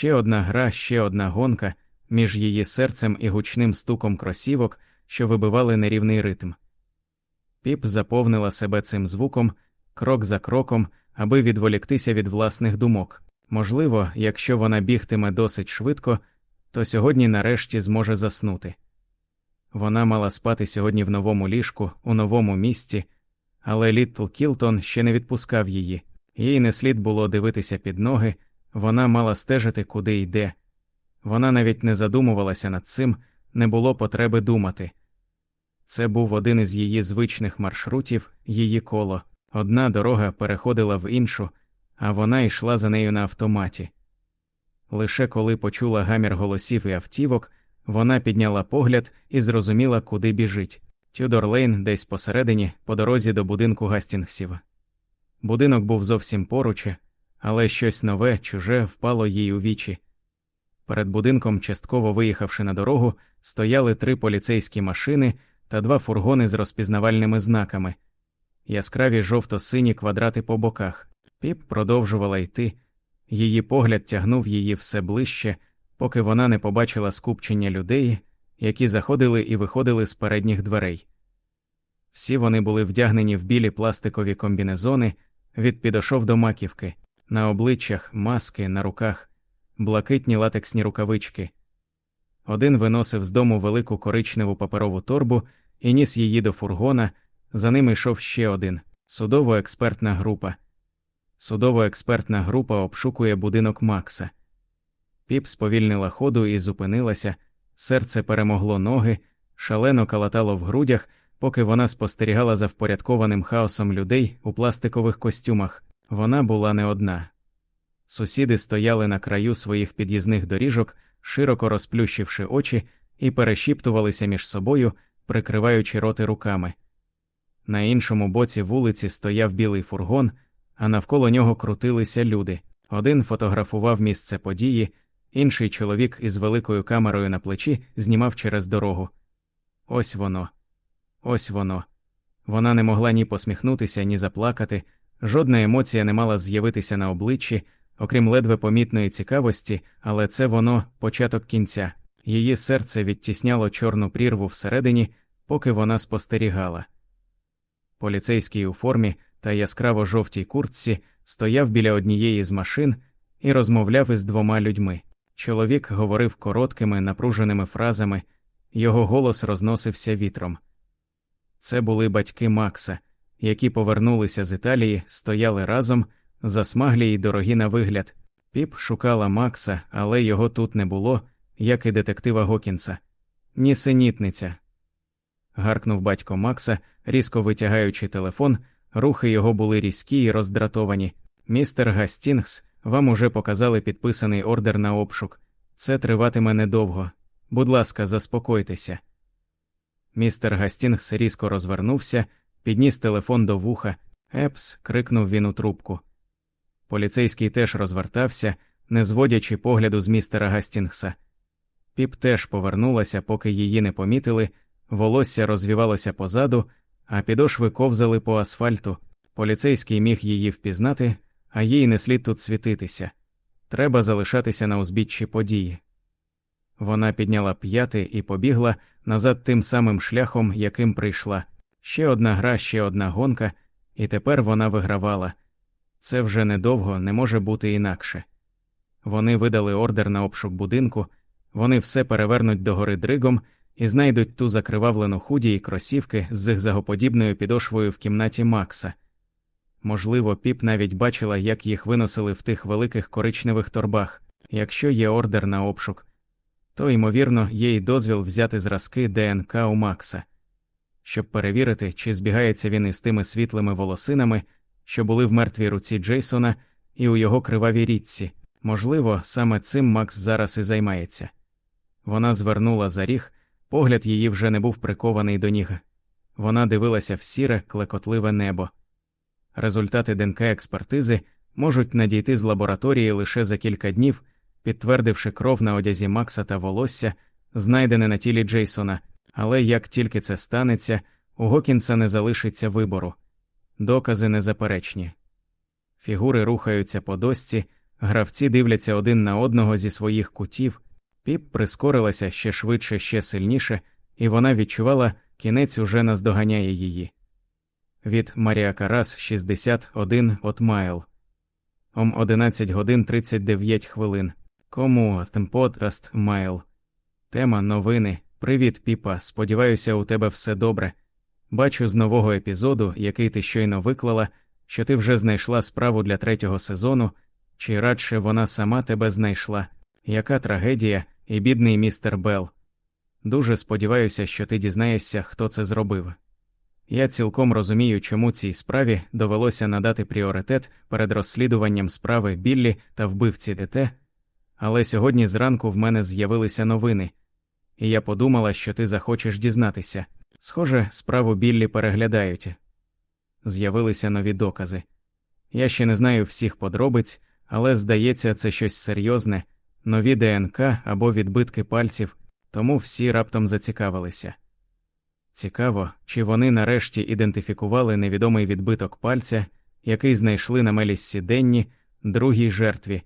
Ще одна гра, ще одна гонка між її серцем і гучним стуком кросівок, що вибивали нерівний ритм. Піп заповнила себе цим звуком, крок за кроком, аби відволіктися від власних думок. Можливо, якщо вона бігтиме досить швидко, то сьогодні нарешті зможе заснути. Вона мала спати сьогодні в новому ліжку, у новому місці, але Літл Кілтон ще не відпускав її, їй не слід було дивитися під ноги, вона мала стежити, куди йде. Вона навіть не задумувалася над цим, не було потреби думати. Це був один із її звичних маршрутів, її коло. Одна дорога переходила в іншу, а вона йшла за нею на автоматі. Лише коли почула гамір голосів і автівок, вона підняла погляд і зрозуміла, куди біжить. Тюдор Лейн десь посередині, по дорозі до будинку Гастінгсів. Будинок був зовсім поруч, але щось нове, чуже впало їй у вічі. Перед будинком, частково виїхавши на дорогу, стояли три поліцейські машини та два фургони з розпізнавальними знаками, яскраві жовто-сині квадрати по боках. Піп продовжувала йти, її погляд тягнув її все ближче, поки вона не побачила скупчення людей, які заходили і виходили з передніх дверей. Всі вони були вдягнені в білі пластикові комбінезони від підошов до маківки, на обличчях маски, на руках, блакитні латексні рукавички. Один виносив з дому велику коричневу паперову торбу і ніс її до фургона, за ним йшов ще один судово-експертна група. Судово-експертна група обшукує будинок Макса. Піп сповільнила ходу і зупинилася, серце перемогло ноги, шалено калатало в грудях, поки вона спостерігала за впорядкованим хаосом людей у пластикових костюмах. Вона була не одна. Сусіди стояли на краю своїх під'їзних доріжок, широко розплющивши очі, і перешіптувалися між собою, прикриваючи роти руками. На іншому боці вулиці стояв білий фургон, а навколо нього крутилися люди. Один фотографував місце події, інший чоловік із великою камерою на плечі знімав через дорогу. Ось воно, ось воно. Вона не могла ні посміхнутися, ні заплакати, жодна емоція не мала з'явитися на обличчі, окрім ледве помітної цікавості, але це воно початок кінця. Її серце відтісняло чорну прірву всередині, поки вона спостерігала. Поліцейський у формі та яскраво жовтій куртці стояв біля однієї з машин і розмовляв із двома людьми. Чоловік говорив короткими, напруженими фразами, його голос розносився вітром. Це були батьки Макса, які повернулися з Італії, стояли разом, засмаглі й дорогі на вигляд. Піп шукала Макса, але його тут не було, як і детектива Гокінса. Нісенітниця. гаркнув батько Макса, різко витягаючи телефон, рухи його були різкі й роздратовані. Містер Гастінгс, вам уже показали підписаний ордер на обшук. Це триватиме недовго. Будь ласка, заспокойтеся. Містер Гастінгс різко розвернувся, підніс телефон до вуха. Епс. крикнув він у трубку. Поліцейський теж розвертався, не зводячи погляду з містера Гастінгса. Піп теж повернулася, поки її не помітили, волосся розвівалося позаду, а підошви ковзали по асфальту. Поліцейський міг її впізнати, а їй не слід тут світитися. Треба залишатися на узбіччі події. Вона підняла п'яти і побігла назад тим самим шляхом, яким прийшла. Ще одна гра, ще одна гонка, і тепер вона вигравала. Це вже недовго не може бути інакше. Вони видали ордер на обшук будинку, вони все перевернуть догори дригом і знайдуть ту закривавлену худі і кросівки з зигзагоподібною підошвою в кімнаті Макса. Можливо, піп навіть бачила, як їх виносили в тих великих коричневих торбах. Якщо є ордер на обшук, то, ймовірно, є й дозвіл взяти зразки ДНК у Макса, щоб перевірити, чи збігається він із тими світлими волосинами, що були в мертвій руці Джейсона і у його кривавій річці. Можливо, саме цим Макс зараз і займається. Вона звернула за ріг, погляд її вже не був прикований до ніг. Вона дивилася в сіре, клекотливе небо. Результати ДНК експертизи можуть надійти з лабораторії лише за кілька днів, підтвердивши кров на одязі Макса та волосся, знайдене на тілі Джейсона, але як тільки це станеться, у Гокінса не залишиться вибору. Докази незаперечні. Фігури рухаються по досці, Гравці дивляться один на одного зі своїх кутів, піп прискорилася ще швидше, ще сильніше, і вона відчувала, кінець уже наздоганяє її. Від Марія Карас 61 от Майл. Ом 11 годин 39 хвилин. Кому подкаст Майл. Тема новини. Привіт, піпа. Сподіваюся, у тебе все добре. Бачу з нового епізоду, який ти щойно виклала, що ти вже знайшла справу для третього сезону, чи радше вона сама тебе знайшла. Яка трагедія і бідний містер Белл. Дуже сподіваюся, що ти дізнаєшся, хто це зробив. Я цілком розумію, чому цій справі довелося надати пріоритет перед розслідуванням справи Біллі та вбивці ДТ, але сьогодні зранку в мене з'явилися новини, і я подумала, що ти захочеш дізнатися. Схоже, справу Біллі переглядають. З'явилися нові докази. Я ще не знаю всіх подробиць, але здається, це щось серйозне, нові ДНК або відбитки пальців, тому всі раптом зацікавилися. Цікаво, чи вони нарешті ідентифікували невідомий відбиток пальця, який знайшли на Меліссі Денні, другій жертві,